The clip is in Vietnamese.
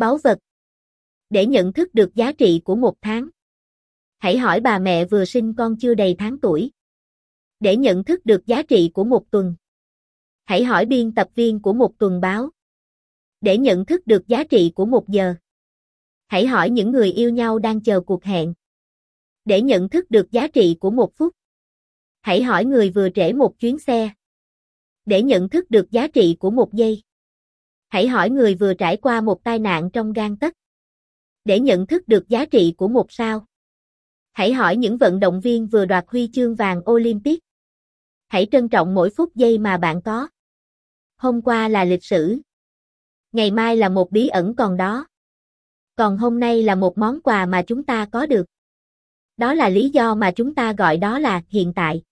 Báu vật. Để nhận thức được giá trị của một tháng. Hãy hỏi bà mẹ vừa sinh con chưa đầy tháng tuổi. Để nhận thức được giá trị của một tuần. Hãy hỏi biên tập viên của một tuần báo. Để nhận thức được giá trị của một giờ. Hãy hỏi những người yêu nhau đang chờ cuộc hẹn. Để nhận thức được giá trị của một phút. Hãy hỏi người vừa trễ một chuyến xe. Để nhận thức được giá trị của một giây. Hãy hỏi người vừa trải qua một tai nạn trong gan tấc. Để nhận thức được giá trị của một sao. Hãy hỏi những vận động viên vừa đoạt huy chương vàng Olympic. Hãy trân trọng mỗi phút giây mà bạn có. Hôm qua là lịch sử. Ngày mai là một bí ẩn còn đó. Còn hôm nay là một món quà mà chúng ta có được. Đó là lý do mà chúng ta gọi đó là hiện tại.